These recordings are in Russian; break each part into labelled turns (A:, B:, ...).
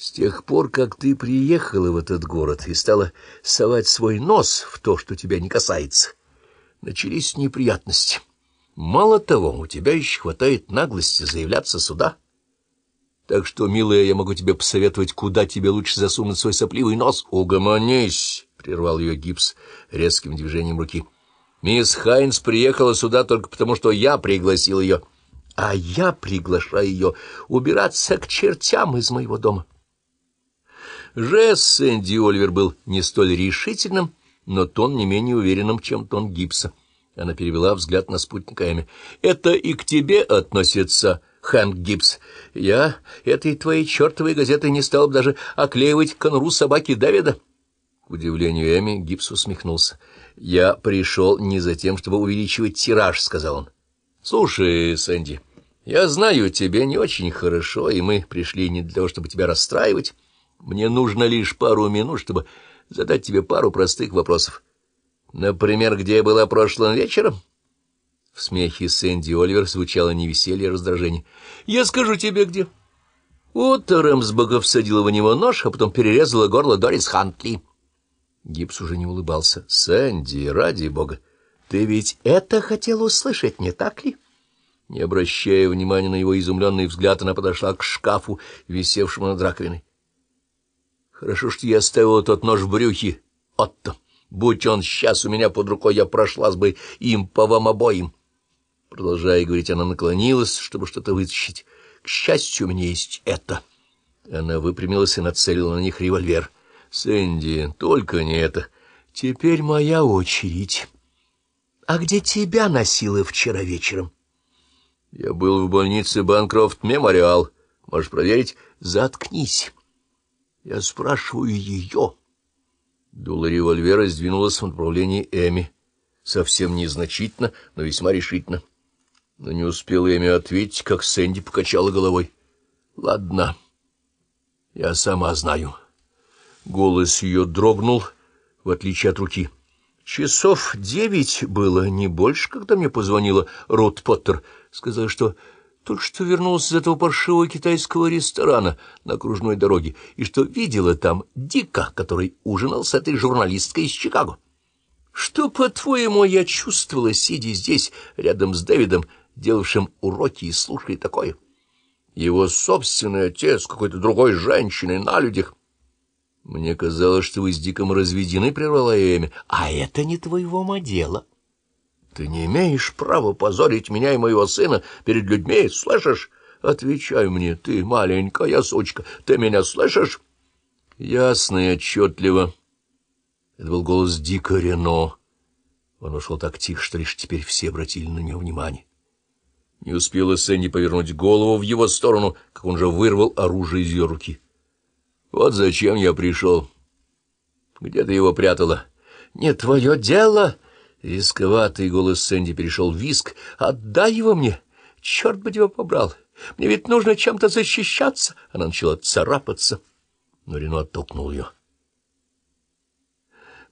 A: С тех пор, как ты приехала в этот город и стала совать свой нос в то, что тебя не касается, начались неприятности. Мало того, у тебя еще хватает наглости заявляться сюда. Так что, милая, я могу тебе посоветовать, куда тебе лучше засунуть свой сопливый нос. — Угомонись! — прервал ее гипс резким движением руки. — Мисс Хайнс приехала сюда только потому, что я пригласил ее. А я приглашаю ее убираться к чертям из моего дома. Жест Сэнди Оливер был не столь решительным, но тон не менее уверенным, чем тон Гибса. Она перевела взгляд на спутника Эми. — Это и к тебе относится, Хэнк Гибс. Я этой твоей чертовой газетой не стал бы даже оклеивать конуру собаки Давида. К удивлению Эми Гибс усмехнулся. — Я пришел не за тем, чтобы увеличивать тираж, — сказал он. — Слушай, Сэнди, я знаю тебя не очень хорошо, и мы пришли не для того, чтобы тебя расстраивать. Мне нужно лишь пару минут, чтобы задать тебе пару простых вопросов. Например, где я была прошлым вечером? В смехе Сэнди Оливер звучало не веселье, а раздражение. Я скажу тебе, где. Отто Рэмсбога всадила в него нож, а потом перерезала горло Дорис Хантли. Гипс уже не улыбался. Сэнди, ради бога, ты ведь это хотел услышать, не так ли? Не обращая внимания на его изумленный взгляд, она подошла к шкафу, висевшему над раковиной. Хорошо, что я оставил тот нож в брюхе. Отто, будь он сейчас у меня под рукой, я прошлась бы им по вам обоим. Продолжая говорить, она наклонилась, чтобы что-то вытащить. К счастью, у меня есть это. Она выпрямилась и нацелила на них револьвер. Сэнди, только не это. Теперь моя очередь. А где тебя носила вчера вечером? Я был в больнице Банкрофт Мемориал. Можешь проверить? Заткнись. Я спрашиваю ее. Дуло револьвера сдвинулась в направлении Эми. Совсем незначительно, но весьма решительно. Но не успел Эми ответить, как Сэнди покачала головой. — Ладно, я сама знаю. Голос ее дрогнул, в отличие от руки. Часов девять было, не больше, когда мне позвонила Рут Поттер. Сказала, что только что вернулся из этого паршивого китайского ресторана на окружной дороге, и что видела там Дика, который ужинал с этой журналисткой из Чикаго. Что, по-твоему, я чувствовала, сидя здесь, рядом с Дэвидом, делавшим уроки и слушая такое? Его собственный отец какой-то другой женщиной на людях. Мне казалось, что вы с Диком разведены, — прервала Эми, — а это не твоего дела. Ты не имеешь права позорить меня и моего сына перед людьми, слышишь? Отвечай мне, ты маленькая сучка, ты меня слышишь? Ясно и отчетливо. Это был голос Дика Рено. Он ушел так тихо, что лишь теперь все обратили на него внимание. Не успела Сэнди повернуть голову в его сторону, как он же вырвал оружие из ее руки. Вот зачем я пришел. Где ты его прятала? Не твое дело! — Рисковатый голос Сэнди перешел в виск. «Отдай его мне! Черт бы тебя побрал! Мне ведь нужно чем-то защищаться!» Она начала царапаться, но Рено оттолкнул ее.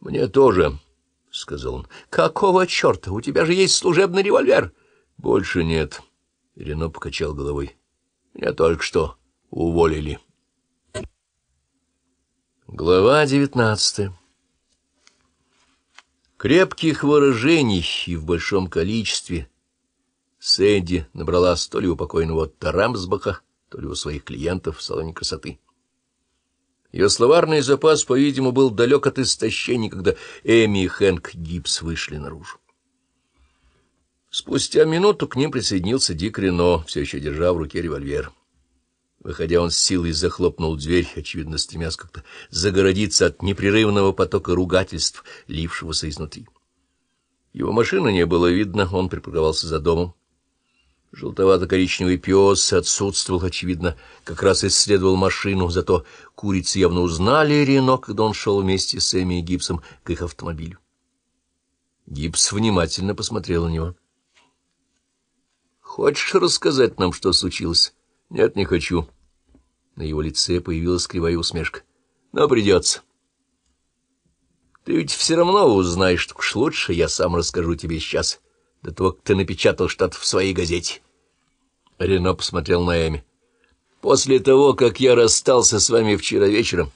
A: «Мне тоже», — сказал он. «Какого черта? У тебя же есть служебный револьвер!» «Больше нет», — Рено покачал головой. «Меня только что уволили». Глава девятнадцатая Крепких выражений и в большом количестве Сэнди набрала то ли у покойного Тарамсбаха, то ли у своих клиентов в салоне красоты. Ее словарный запас, по-видимому, был далек от истощения, когда Эми и Хэнк Гибс вышли наружу. Спустя минуту к ним присоединился Дик Рено, все еще держа в руке револьвер. Выходя, он с силой захлопнул дверь, очевидно, стремясь как-то загородиться от непрерывного потока ругательств, лившегося изнутри. Его машины не было видно, он припарковался за домом. Желтовато-коричневый пес отсутствовал, очевидно, как раз исследовал машину, зато курицы явно узнали Рено, когда он шел вместе с Эми и Гипсом к их автомобилю. Гипс внимательно посмотрел на него. — Хочешь рассказать нам, что случилось? — Нет, не хочу. На его лице появилась кривая усмешка. — Но придется. Ты ведь все равно узнаешь, что уж лучше я сам расскажу тебе сейчас, до того, как ты напечатал что-то в своей газете. Рено посмотрел на Эми. — После того, как я расстался с вами вчера вечером,